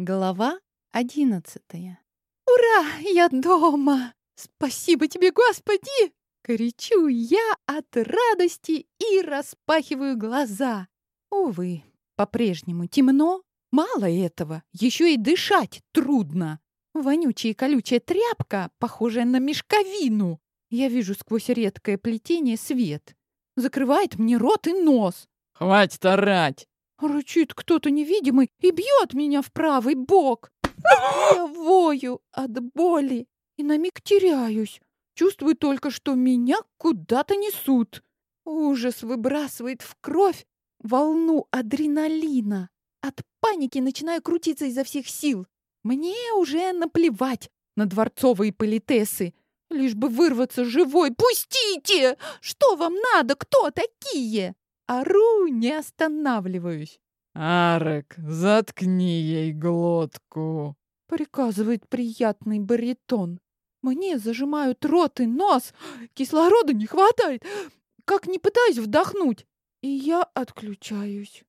Глава одиннадцатая. «Ура! Я дома! Спасибо тебе, Господи!» Кричу я от радости и распахиваю глаза. Увы, по-прежнему темно. Мало этого, еще и дышать трудно. Вонючая и колючая тряпка, похожая на мешковину. Я вижу сквозь редкое плетение свет. Закрывает мне рот и нос. «Хватит орать!» Рычит кто-то невидимый и бьет меня в правый бок. Я вою от боли и на миг теряюсь. Чувствую только, что меня куда-то несут. Ужас выбрасывает в кровь волну адреналина. От паники начинаю крутиться изо всех сил. Мне уже наплевать на дворцовые политесы. Лишь бы вырваться живой. Пустите! Что вам надо? Кто такие? Ору, не останавливаюсь. «Арек, заткни ей глотку!» Приказывает приятный баритон. Мне зажимают рот и нос. Кислорода не хватает. Как не пытаюсь вдохнуть. И я отключаюсь.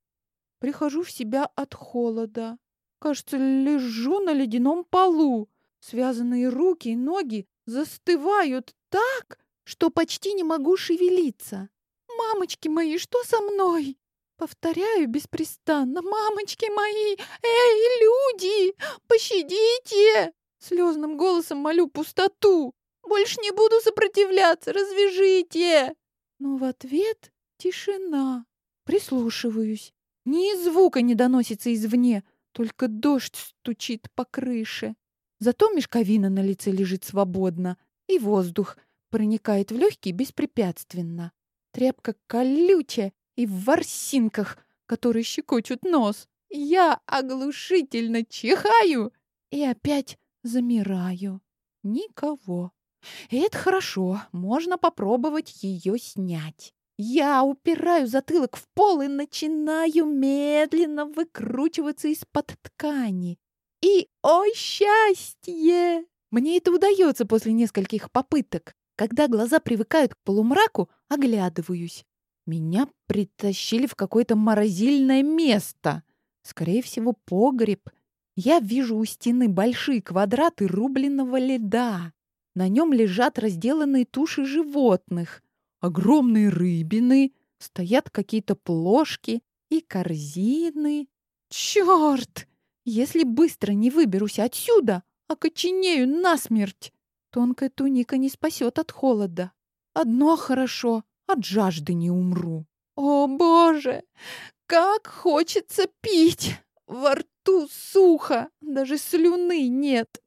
Прихожу в себя от холода. Кажется, лежу на ледяном полу. Связанные руки и ноги застывают так, что почти не могу шевелиться. «Мамочки мои, что со мной?» Повторяю беспрестанно. «Мамочки мои! Эй, люди! Пощадите!» Слезным голосом молю пустоту. «Больше не буду сопротивляться! Развяжите!» Но в ответ тишина. Прислушиваюсь. Ни звука не доносится извне, только дождь стучит по крыше. Зато мешковина на лице лежит свободно, и воздух проникает в легкие беспрепятственно. Тряпка колючая и в ворсинках, которые щекочут нос. Я оглушительно чихаю и опять замираю. Никого. Это хорошо, можно попробовать ее снять. Я упираю затылок в пол и начинаю медленно выкручиваться из-под ткани. И, о счастье! Мне это удается после нескольких попыток. Когда глаза привыкают к полумраку, оглядываюсь. Меня притащили в какое-то морозильное место. Скорее всего, погреб. Я вижу у стены большие квадраты рубленного льда. На нем лежат разделанные туши животных. Огромные рыбины, стоят какие-то плошки и корзины. Черт! Если быстро не выберусь отсюда, окоченею насмерть. Тонкая туника не спасет от холода. Одно хорошо, от жажды не умру. О, Боже! Как хочется пить! Во рту сухо, даже слюны нет.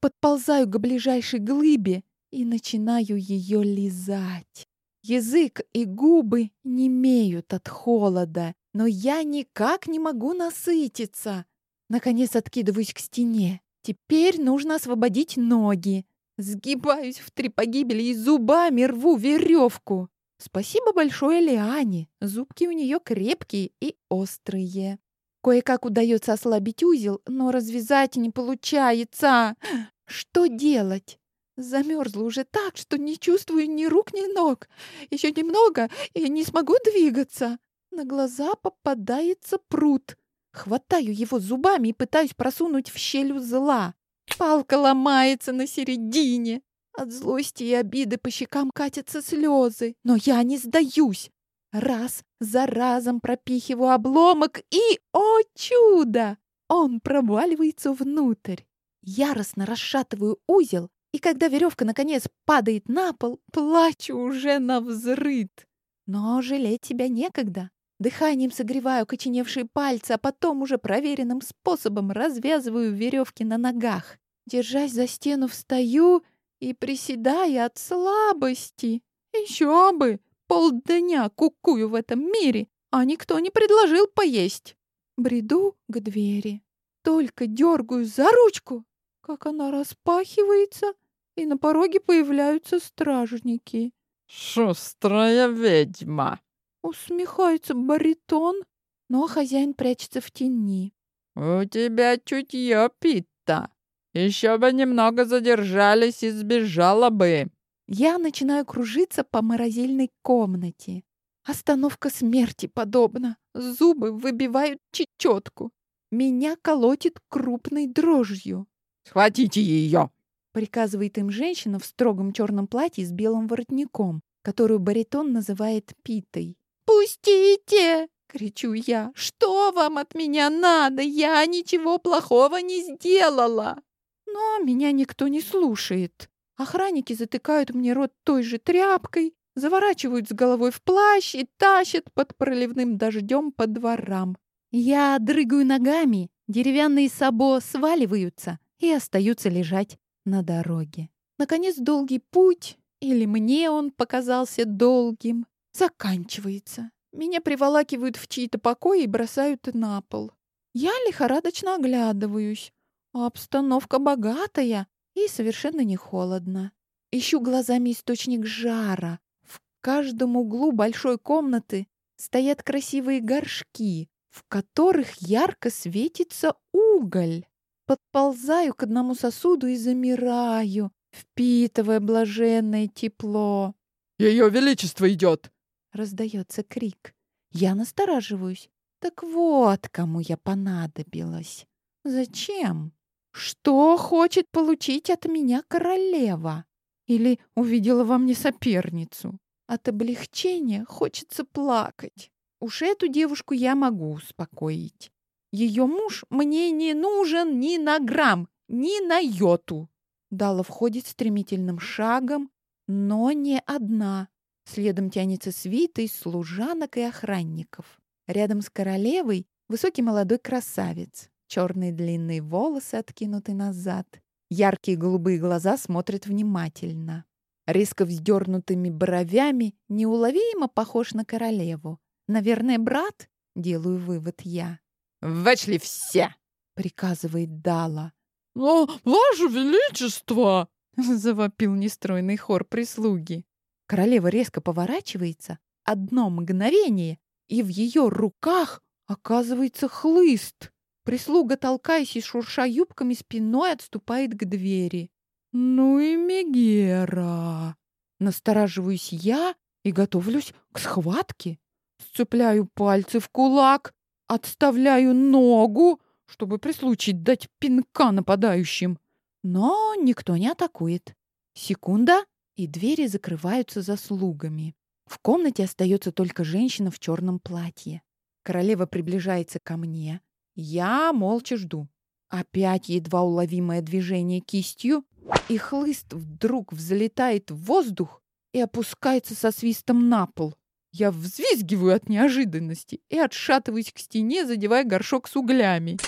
Подползаю к ближайшей глыбе и начинаю ее лизать. Язык и губы не имеют от холода, но я никак не могу насытиться. Наконец откидываюсь к стене. Теперь нужно освободить ноги. Сгибаюсь в три погибели и зубами рву веревку. Спасибо большое Лиане. Зубки у нее крепкие и острые. Кое-как удается ослабить узел, но развязать не получается. Что делать? Замерзла уже так, что не чувствую ни рук, ни ног. Еще немного, и не смогу двигаться. На глаза попадается пруд. Хватаю его зубами и пытаюсь просунуть в щель узла. Палка ломается на середине. От злости и обиды по щекам катятся слезы. Но я не сдаюсь. Раз за разом пропихиваю обломок и, о чудо, он проваливается внутрь. Яростно расшатываю узел, и когда веревка наконец падает на пол, плачу уже на взрыд. Но жалеть тебя некогда. Дыханием согреваю коченевшие пальцы, а потом уже проверенным способом развязываю веревки на ногах. Держась за стену, встаю и, приседая от слабости, еще бы, полдня кукую в этом мире, а никто не предложил поесть. Бреду к двери, только дергаю за ручку, как она распахивается, и на пороге появляются стражники. «Шустрая ведьма!» Усмехается баритон, но хозяин прячется в тени. «У тебя чутье, Питта. Еще бы немного задержались и сбежала бы». Я начинаю кружиться по морозильной комнате. Остановка смерти подобна. Зубы выбивают чечетку. Меня колотит крупной дрожью. «Схватите ее!» Приказывает им женщина в строгом черном платье с белым воротником, которую баритон называет питой. «Пустите!» — кричу я. «Что вам от меня надо? Я ничего плохого не сделала!» Но меня никто не слушает. Охранники затыкают мне рот той же тряпкой, заворачивают с головой в плащ и тащат под проливным дождем по дворам. Я дрыгаю ногами, деревянные сабо сваливаются и остаются лежать на дороге. Наконец долгий путь, или мне он показался долгим, заканчивается. Меня приволакивают в чьи-то покои и бросают на пол. Я лихорадочно оглядываюсь. Обстановка богатая, и совершенно не холодно. Ищу глазами источник жара. В каждом углу большой комнаты стоят красивые горшки, в которых ярко светится уголь. Подползаю к одному сосуду и замираю, впитывая блаженное тепло. «Ее Величество идет!» — раздается крик. Я настораживаюсь. Так вот, кому я понадобилась. Зачем? Что хочет получить от меня королева? Или увидела во мне соперницу? От облегчения хочется плакать. Уж эту девушку я могу успокоить. Ее муж мне не нужен ни на грамм, ни на йоту. Дала входит стремительным шагом, но не одна. Следом тянется свита из служанок и охранников. Рядом с королевой высокий молодой красавец. Черные длинные волосы откинуты назад. Яркие голубые глаза смотрят внимательно. Резко вздернутыми бровями неуловимо похож на королеву. Наверное, брат? Делаю вывод я. «Вышли все!» — приказывает Дала. «Но, ваше величество!» — завопил нестройный хор прислуги. Королева резко поворачивается. Одно мгновение, и в ее руках оказывается хлыст. Прислуга, толкаясь и шурша юбками, спиной отступает к двери. «Ну и Мегера!» Настораживаюсь я и готовлюсь к схватке. Сцепляю пальцы в кулак, отставляю ногу, чтобы при случае дать пинка нападающим. Но никто не атакует. Секунда, и двери закрываются за слугами. В комнате остается только женщина в черном платье. Королева приближается ко мне, я молча жду. Опять едва уловимое движение кистью, и хлыст вдруг взлетает в воздух и опускается со свистом на пол. Я взвизгиваю от неожиданности и отшатываюсь к стене, задевая горшок с углями.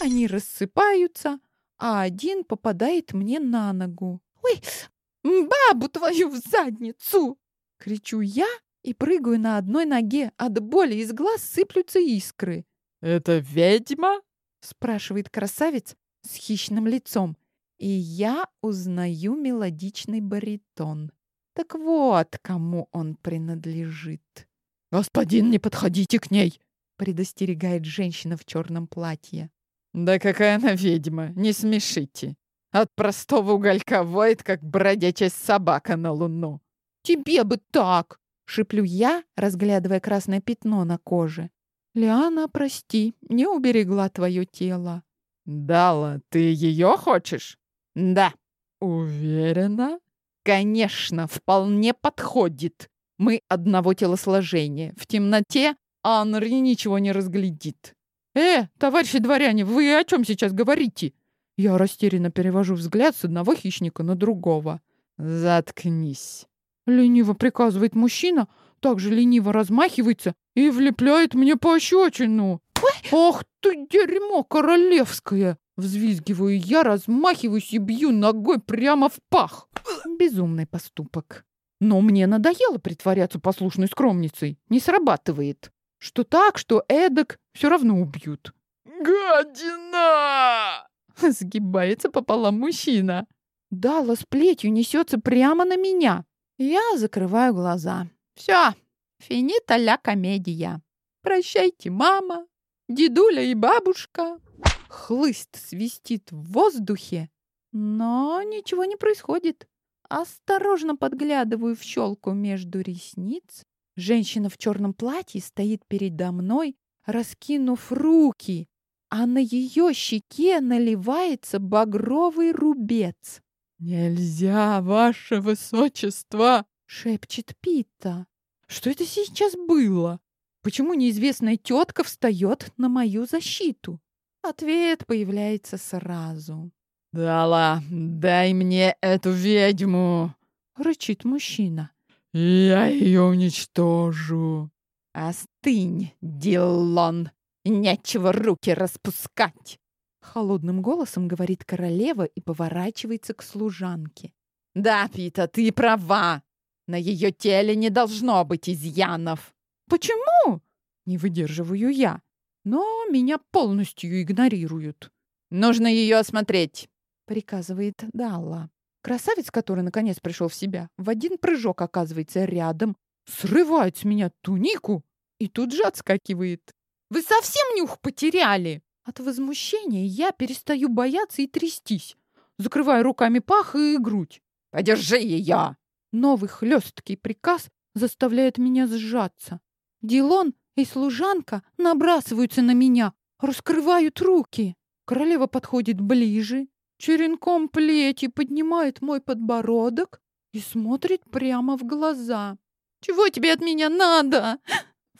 Они рассыпаются, а один попадает мне на ногу. «Ой, бабу твою в задницу!» Кричу я и прыгаю на одной ноге. От боли из глаз сыплются искры. «Это ведьма?» — спрашивает красавец с хищным лицом. И я узнаю мелодичный баритон. Так вот, кому он принадлежит. «Господин, не подходите к ней!» — предостерегает женщина в черном платье. «Да какая она ведьма, не смешите! От простого уголька воет, как бродячая собака на луну!» «Тебе бы так!» — шиплю я, разглядывая красное пятно на коже. «Лиана, прости, не уберегла твое тело». «Дала, ты ее хочешь?» «Да». «Уверена?» «Конечно, вполне подходит. Мы одного телосложения. В темноте Анри ничего не разглядит». «Э, товарищи дворяне, вы о чем сейчас говорите?» Я растерянно перевожу взгляд с одного хищника на другого. «Заткнись!» Лениво приказывает мужчина, также лениво размахивается и влепляет мне пощечину. «Ах ты, дерьмо королевское!» Взвизгиваю я, размахиваюсь и бью ногой прямо в пах. Безумный поступок. Но мне надоело притворяться послушной скромницей. Не срабатывает. Что так, что эдак, все равно убьют. «Гадина!» Сгибается пополам мужчина. Дала с плетью несется прямо на меня. Я закрываю глаза. Все, финита ля комедия. Прощайте, мама, дедуля и бабушка. Хлыст свистит в воздухе, но ничего не происходит. Осторожно подглядываю в щелку между ресниц. Женщина в черном платье стоит передо мной, раскинув руки. А на ее щеке наливается багровый рубец. «Нельзя, ваше высочество!» — шепчет Пита. «Что это сейчас было? Почему неизвестная тетка встает на мою защиту?» Ответ появляется сразу. «Дала, дай мне эту ведьму!» — рычит мужчина. «Я ее уничтожу!» «Остынь, Диллон! Нечего руки распускать!» Холодным голосом говорит королева и поворачивается к служанке. «Да, Пита, ты права! На ее теле не должно быть изъянов!» «Почему?» — не выдерживаю я. Но меня полностью игнорируют. «Нужно ее осмотреть!» — приказывает Далла. Красавец, который наконец пришел в себя, в один прыжок оказывается рядом, срывает с меня тунику и тут же отскакивает. «Вы совсем нюх потеряли?» От возмущения я перестаю бояться и трястись, закрывая руками пах и грудь. «Подержи ее!» Новый хлесткий приказ заставляет меня сжаться. Дилон и служанка набрасываются на меня, раскрывают руки. Королева подходит ближе, черенком плети поднимает мой подбородок и смотрит прямо в глаза. «Чего тебе от меня надо?»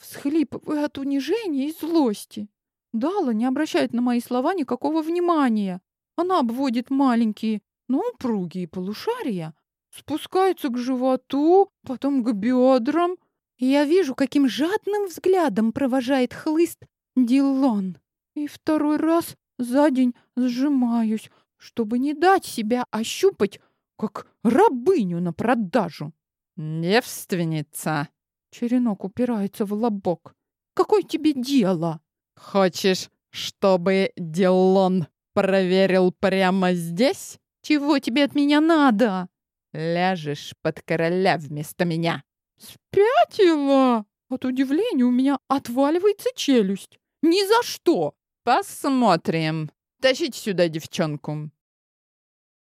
Всхлипываю от унижения и злости. Дала не обращает на мои слова никакого внимания. Она обводит маленькие, но упругие полушария, спускается к животу, потом к бедрам. И я вижу, каким жадным взглядом провожает хлыст Дилон. И второй раз за день сжимаюсь, чтобы не дать себя ощупать, как рабыню на продажу. «Девственница!» Черенок упирается в лобок. «Какое тебе дело?» «Хочешь, чтобы Дилон проверил прямо здесь?» «Чего тебе от меня надо?» «Ляжешь под короля вместо меня». «Спятила!» От удивления у меня отваливается челюсть. «Ни за что!» «Посмотрим. Тащите сюда девчонку».